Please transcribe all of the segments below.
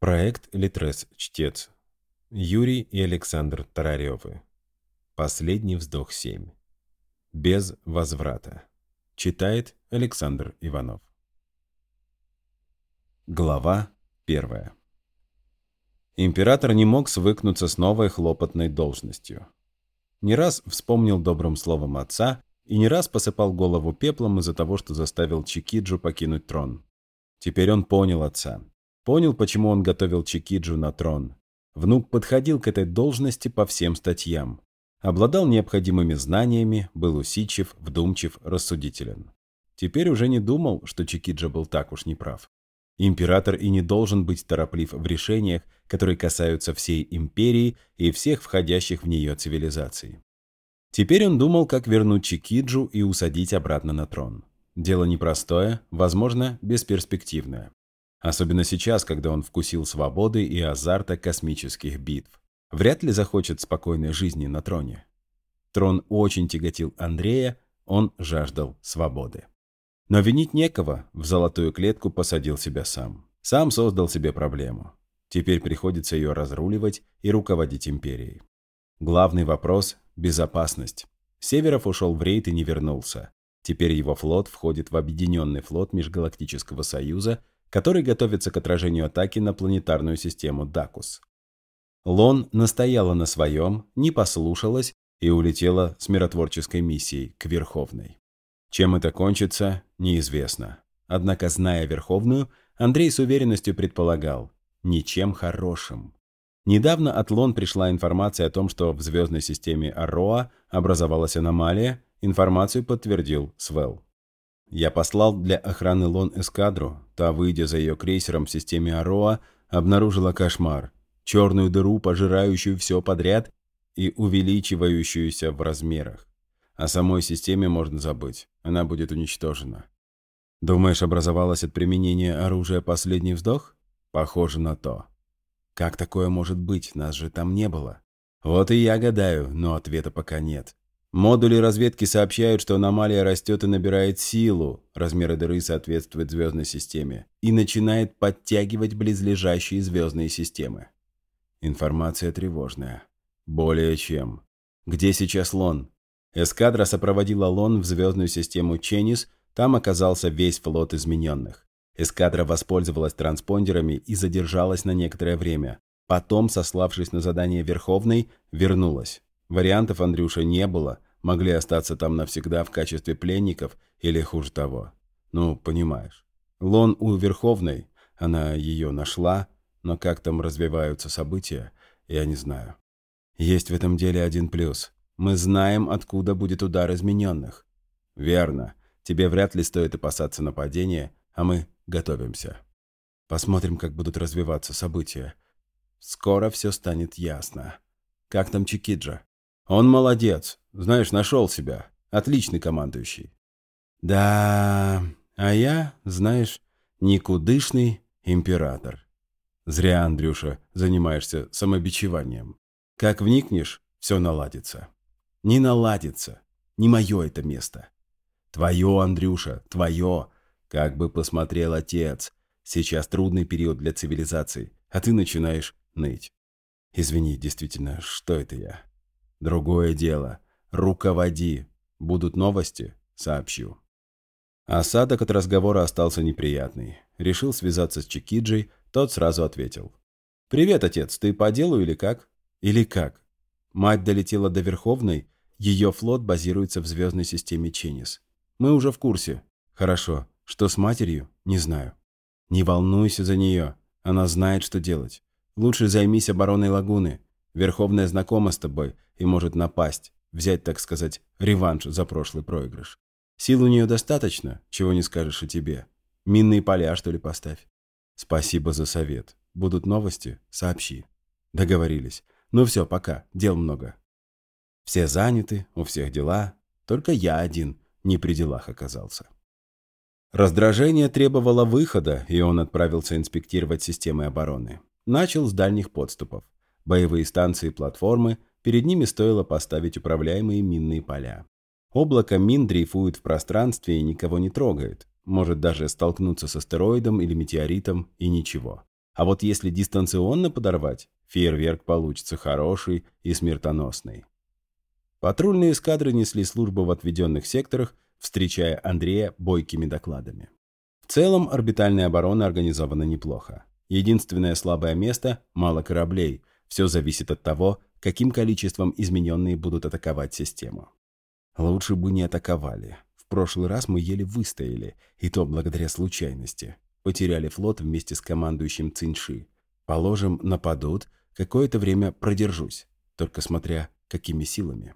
Проект «Литрес-чтец». Юрий и Александр Тараревы. Последний вздох 7. Без возврата. Читает Александр Иванов. Глава 1. Император не мог свыкнуться с новой хлопотной должностью. Не раз вспомнил добрым словом отца и не раз посыпал голову пеплом из-за того, что заставил Чикиджу покинуть трон. Теперь он понял отца. Понял, почему он готовил Чикиджу на трон. Внук подходил к этой должности по всем статьям. Обладал необходимыми знаниями, был усидчив, вдумчив, рассудителен. Теперь уже не думал, что Чикиджа был так уж неправ. Император и не должен быть тороплив в решениях, которые касаются всей империи и всех входящих в нее цивилизаций. Теперь он думал, как вернуть Чикиджу и усадить обратно на трон. Дело непростое, возможно, бесперспективное. Особенно сейчас, когда он вкусил свободы и азарта космических битв. Вряд ли захочет спокойной жизни на троне. Трон очень тяготил Андрея, он жаждал свободы. Но винить некого, в золотую клетку посадил себя сам. Сам создал себе проблему. Теперь приходится ее разруливать и руководить империей. Главный вопрос – безопасность. Северов ушел в рейд и не вернулся. Теперь его флот входит в объединенный флот Межгалактического Союза – который готовится к отражению атаки на планетарную систему Дакус. Лон настояла на своем, не послушалась и улетела с миротворческой миссией к Верховной. Чем это кончится, неизвестно. Однако, зная Верховную, Андрей с уверенностью предполагал – ничем хорошим. Недавно от Лон пришла информация о том, что в звездной системе Ароа образовалась аномалия, информацию подтвердил Свел. Я послал для охраны Лон эскадру, та, выйдя за ее крейсером в системе Ароа, обнаружила кошмар. Черную дыру, пожирающую все подряд и увеличивающуюся в размерах. О самой системе можно забыть, она будет уничтожена. Думаешь, образовалась от применения оружия последний вздох? Похоже на то. Как такое может быть? Нас же там не было. Вот и я гадаю, но ответа пока нет. Модули разведки сообщают, что аномалия растет и набирает силу, размеры дыры соответствуют звездной системе, и начинает подтягивать близлежащие звездные системы. Информация тревожная. Более чем. Где сейчас Лон? Эскадра сопроводила Лон в звездную систему Ченис, там оказался весь флот измененных. Эскадра воспользовалась транспондерами и задержалась на некоторое время. Потом, сославшись на задание Верховной, вернулась. Вариантов Андрюша не было, могли остаться там навсегда в качестве пленников или хуже того. Ну, понимаешь. Лон у Верховной, она ее нашла, но как там развиваются события, я не знаю. Есть в этом деле один плюс. Мы знаем, откуда будет удар измененных. Верно. Тебе вряд ли стоит опасаться нападения, а мы готовимся. Посмотрим, как будут развиваться события. Скоро все станет ясно. Как там Чикиджа? Он молодец. Знаешь, нашел себя. Отличный командующий. Да, а я, знаешь, никудышный император. Зря, Андрюша, занимаешься самобичеванием. Как вникнешь, все наладится. Не наладится. Не мое это место. Твое, Андрюша, твое. Как бы посмотрел отец. Сейчас трудный период для цивилизации, а ты начинаешь ныть. Извини, действительно, что это я? Другое дело. Руководи. Будут новости? Сообщу. Осадок от разговора остался неприятный. Решил связаться с Чикиджей, тот сразу ответил. «Привет, отец, ты по делу или как?» «Или как?» Мать долетела до Верховной, ее флот базируется в звездной системе Ченис. Мы уже в курсе. Хорошо. Что с матерью? Не знаю. Не волнуйся за нее. Она знает, что делать. Лучше займись обороной лагуны. Верховная знакома с тобой и может напасть, взять, так сказать, реванш за прошлый проигрыш. Сил у нее достаточно, чего не скажешь и тебе. Минные поля, что ли, поставь. Спасибо за совет. Будут новости? Сообщи. Договорились. Ну все, пока. Дел много. Все заняты, у всех дела. Только я один не при делах оказался. Раздражение требовало выхода, и он отправился инспектировать системы обороны. Начал с дальних подступов боевые станции и платформы, перед ними стоило поставить управляемые минные поля. Облако мин дрейфует в пространстве и никого не трогает, может даже столкнуться с астероидом или метеоритом и ничего. А вот если дистанционно подорвать, фейерверк получится хороший и смертоносный. Патрульные эскадры несли службу в отведенных секторах, встречая Андрея бойкими докладами. В целом орбитальная оборона организована неплохо. Единственное слабое место – мало кораблей. Все зависит от того, каким количеством измененные будут атаковать систему. Лучше бы не атаковали. В прошлый раз мы еле выстояли, и то благодаря случайности. Потеряли флот вместе с командующим Цинши. Положим, нападут, какое-то время продержусь, только смотря какими силами.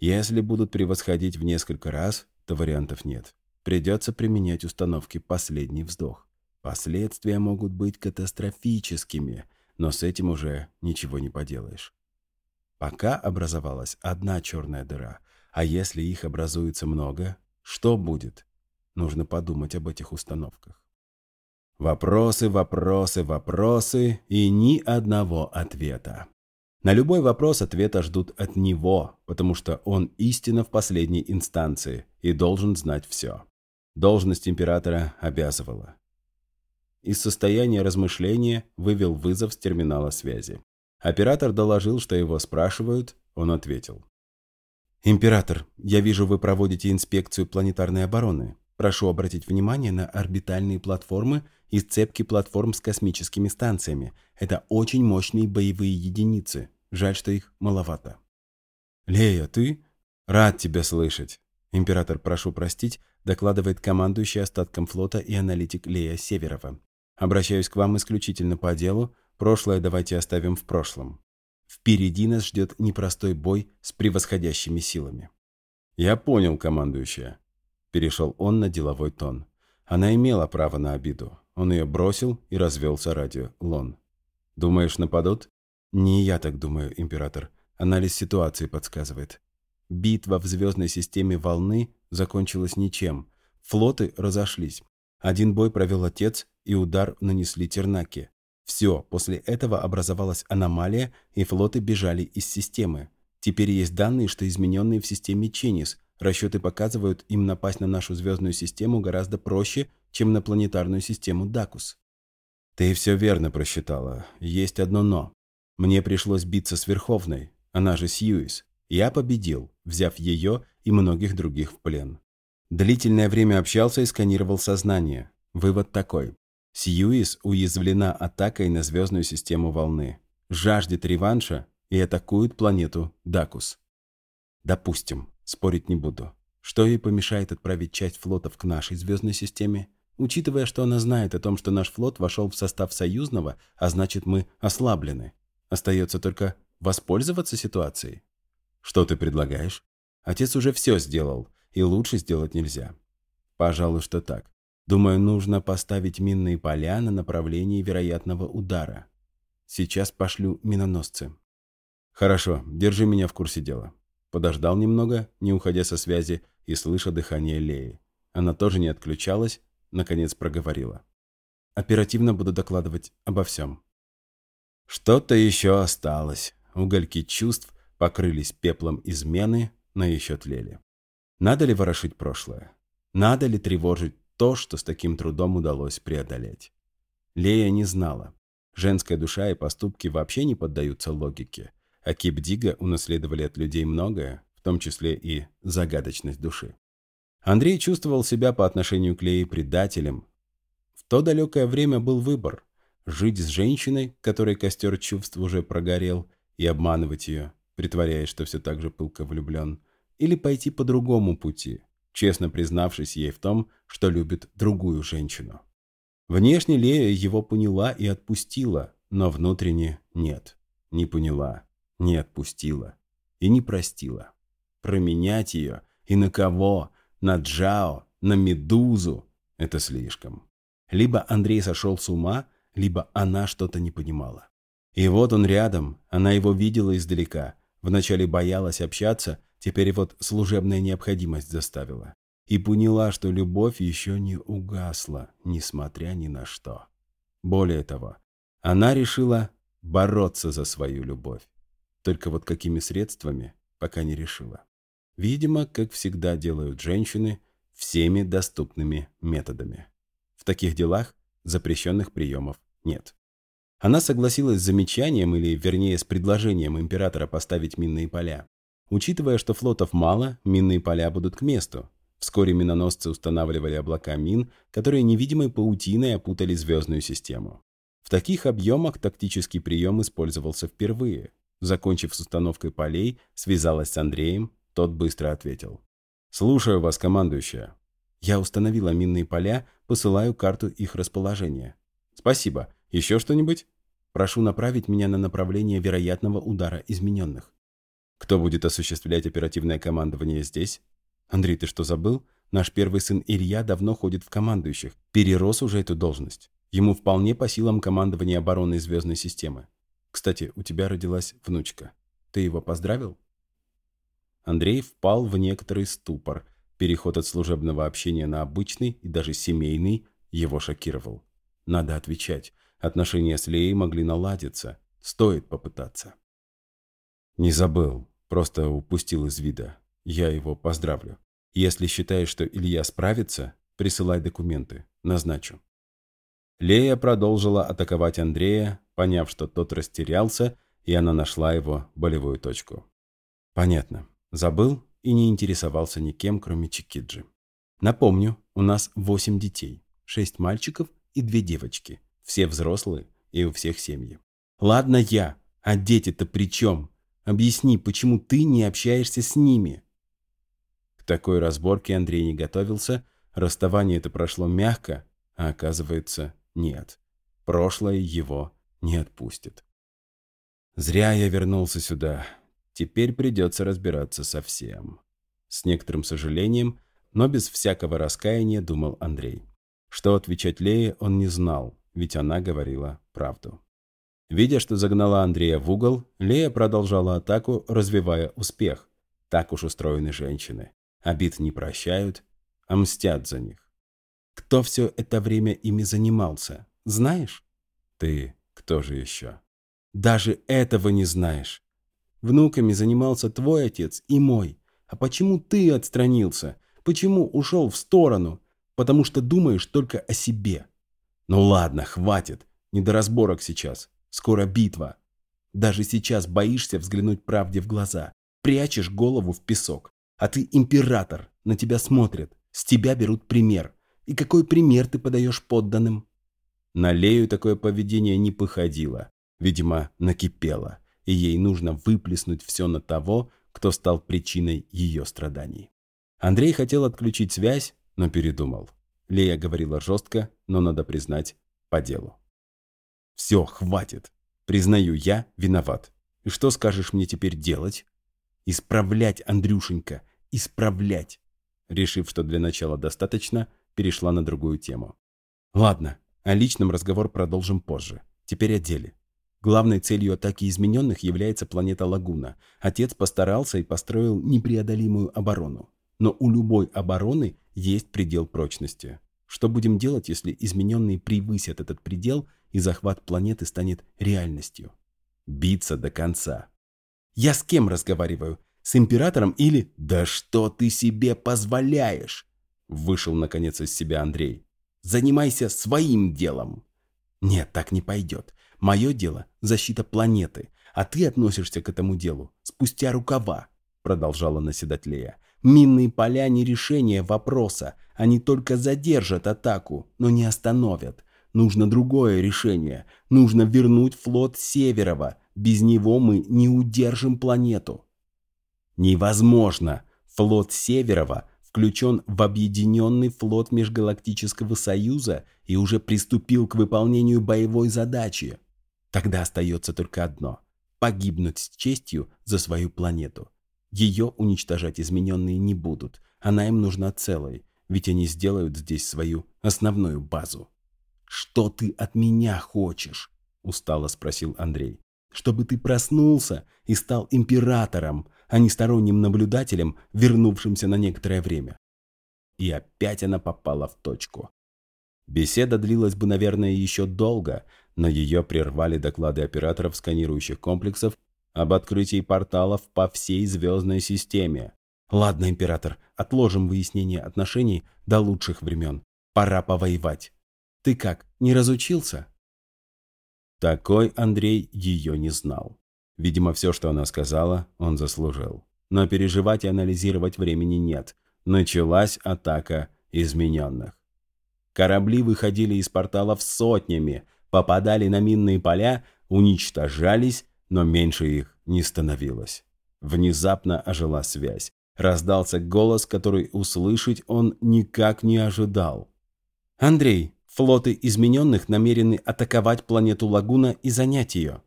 Если будут превосходить в несколько раз, то вариантов нет. Придется применять установки «последний вздох». Последствия могут быть катастрофическими, но с этим уже ничего не поделаешь. Пока образовалась одна черная дыра, а если их образуется много, что будет? Нужно подумать об этих установках. Вопросы, вопросы, вопросы и ни одного ответа. На любой вопрос ответа ждут от него, потому что он истина в последней инстанции и должен знать все. Должность императора обязывала. Из состояния размышления вывел вызов с терминала связи. Оператор доложил, что его спрашивают, он ответил. «Император, я вижу, вы проводите инспекцию планетарной обороны. Прошу обратить внимание на орбитальные платформы и цепки платформ с космическими станциями. Это очень мощные боевые единицы. Жаль, что их маловато». «Лея, ты? Рад тебя слышать. Император, прошу простить, докладывает командующий остатком флота и аналитик Лея Северова. Обращаюсь к вам исключительно по делу, прошлое давайте оставим в прошлом. Впереди нас ждет непростой бой с превосходящими силами. Я понял, командующая. Перешел он на деловой тон. Она имела право на обиду. Он ее бросил и развелся ради Лон. Думаешь, нападут? Не я так думаю, император. Анализ ситуации подсказывает. Битва в звездной системе волны закончилась ничем. Флоты разошлись. Один бой провел отец, и удар нанесли тернаки. Все, после этого образовалась аномалия, и флоты бежали из системы. Теперь есть данные, что измененные в системе Ченис. Расчеты показывают, им напасть на нашу звездную систему гораздо проще, чем на планетарную систему Дакус. Ты все верно просчитала. Есть одно «но». Мне пришлось биться с Верховной, она же Сьюис. Я победил, взяв ее и многих других в плен. Длительное время общался и сканировал сознание. Вывод такой. Сьюис уязвлена атакой на звездную систему волны, жаждет реванша и атакует планету Дакус. Допустим, спорить не буду. Что ей помешает отправить часть флотов к нашей звездной системе? Учитывая, что она знает о том, что наш флот вошел в состав союзного, а значит мы ослаблены. Остается только воспользоваться ситуацией. Что ты предлагаешь? Отец уже все сделал, и лучше сделать нельзя. Пожалуй, что так. Думаю, нужно поставить минные поля на направлении вероятного удара. Сейчас пошлю миноносцы. Хорошо, держи меня в курсе дела. Подождал немного, не уходя со связи, и слыша дыхание Леи. Она тоже не отключалась, наконец проговорила. Оперативно буду докладывать обо всем. Что-то еще осталось. Угольки чувств покрылись пеплом измены, но еще тлели. Надо ли ворошить прошлое? Надо ли тревожить то, что с таким трудом удалось преодолеть? Лея не знала. Женская душа и поступки вообще не поддаются логике, а Кипдига унаследовали от людей многое, в том числе и загадочность души. Андрей чувствовал себя по отношению к Лее предателем. В то далекое время был выбор – жить с женщиной, которой костер чувств уже прогорел, и обманывать ее, притворяясь, что все так же пылко влюблен – или пойти по другому пути, честно признавшись ей в том, что любит другую женщину. Внешне Лея его поняла и отпустила, но внутренне нет. Не поняла, не отпустила и не простила. Променять ее и на кого? На Джао, на Медузу – это слишком. Либо Андрей сошел с ума, либо она что-то не понимала. И вот он рядом, она его видела издалека, вначале боялась общаться, Теперь вот служебная необходимость заставила. И поняла, что любовь еще не угасла, несмотря ни на что. Более того, она решила бороться за свою любовь. Только вот какими средствами, пока не решила. Видимо, как всегда делают женщины, всеми доступными методами. В таких делах запрещенных приемов нет. Она согласилась с замечанием, или вернее с предложением императора поставить минные поля. Учитывая, что флотов мало, минные поля будут к месту. Вскоре миноносцы устанавливали облака мин, которые невидимой паутиной опутали звездную систему. В таких объемах тактический прием использовался впервые. Закончив с установкой полей, связалась с Андреем, тот быстро ответил. «Слушаю вас, командующая. Я установила минные поля, посылаю карту их расположения. Спасибо. Еще что-нибудь? Прошу направить меня на направление вероятного удара измененных. Кто будет осуществлять оперативное командование здесь? Андрей, ты что, забыл? Наш первый сын Илья давно ходит в командующих. Перерос уже эту должность. Ему вполне по силам командования обороны звездной системы. Кстати, у тебя родилась внучка. Ты его поздравил? Андрей впал в некоторый ступор. Переход от служебного общения на обычный и даже семейный его шокировал. Надо отвечать. Отношения с Леей могли наладиться. Стоит попытаться. Не забыл. Просто упустил из вида. Я его поздравлю. Если считаешь, что Илья справится, присылай документы. Назначу. Лея продолжила атаковать Андрея, поняв, что тот растерялся, и она нашла его болевую точку. Понятно. Забыл и не интересовался никем, кроме Чикиджи. Напомню, у нас восемь детей. Шесть мальчиков и две девочки. Все взрослые и у всех семьи. Ладно я, а дети-то при чем? Объясни, почему ты не общаешься с ними? К такой разборке Андрей не готовился. Расставание это прошло мягко, а оказывается, нет. Прошлое его не отпустит. Зря я вернулся сюда. Теперь придется разбираться со всем. С некоторым сожалением, но без всякого раскаяния думал Андрей. Что отвечать Лее он не знал, ведь она говорила правду. Видя, что загнала Андрея в угол, Лея продолжала атаку, развивая успех. Так уж устроены женщины. Обид не прощают, а мстят за них. Кто все это время ими занимался, знаешь? Ты кто же еще? Даже этого не знаешь. Внуками занимался твой отец и мой. А почему ты отстранился? Почему ушел в сторону? Потому что думаешь только о себе. Ну ладно, хватит. Не до разборок сейчас. Скоро битва. Даже сейчас боишься взглянуть правде в глаза. Прячешь голову в песок. А ты император. На тебя смотрят. С тебя берут пример. И какой пример ты подаешь подданным? На Лею такое поведение не походило. Видимо, накипело и ей нужно выплеснуть все на того, кто стал причиной ее страданий. Андрей хотел отключить связь, но передумал. Лея говорила жестко, но, надо признать, по делу. «Все, хватит. Признаю, я виноват. И что скажешь мне теперь делать?» «Исправлять, Андрюшенька, исправлять!» Решив, что для начала достаточно, перешла на другую тему. «Ладно, о личном разговор продолжим позже. Теперь о деле. Главной целью атаки измененных является планета Лагуна. Отец постарался и построил непреодолимую оборону. Но у любой обороны есть предел прочности. Что будем делать, если измененные превысят этот предел и захват планеты станет реальностью? Биться до конца. Я с кем разговариваю? С императором или... Да что ты себе позволяешь? Вышел наконец из себя Андрей. Занимайся своим делом. Нет, так не пойдет. Мое дело – защита планеты, а ты относишься к этому делу спустя рукава, продолжала наседать Лея. Минные поля не решение вопроса, они только задержат атаку, но не остановят. Нужно другое решение. Нужно вернуть флот Северова. Без него мы не удержим планету. Невозможно. Флот Северова включен в объединенный флот Межгалактического Союза и уже приступил к выполнению боевой задачи. Тогда остается только одно – погибнуть с честью за свою планету. Ее уничтожать измененные не будут, она им нужна целой, ведь они сделают здесь свою основную базу. «Что ты от меня хочешь?» – устало спросил Андрей. «Чтобы ты проснулся и стал императором, а не сторонним наблюдателем, вернувшимся на некоторое время». И опять она попала в точку. Беседа длилась бы, наверное, еще долго, но ее прервали доклады операторов сканирующих комплексов об открытии порталов по всей звездной системе. Ладно, император, отложим выяснение отношений до лучших времен. Пора повоевать. Ты как, не разучился? Такой Андрей ее не знал. Видимо, все, что она сказала, он заслужил. Но переживать и анализировать времени нет. Началась атака измененных. Корабли выходили из порталов сотнями, попадали на минные поля, уничтожались, но меньше их не становилось. Внезапно ожила связь. Раздался голос, который услышать он никак не ожидал. «Андрей, флоты измененных намерены атаковать планету Лагуна и занять ее.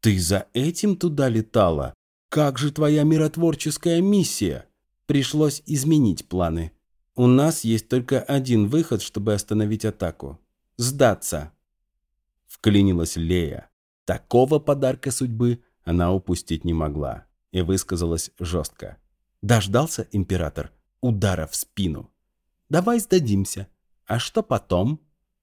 Ты за этим туда летала? Как же твоя миротворческая миссия? Пришлось изменить планы. У нас есть только один выход, чтобы остановить атаку. Сдаться. Вклинилась Лея. Такого подарка судьбы она упустить не могла. И высказалась жестко. Дождался император удара в спину. Давай сдадимся. А что потом?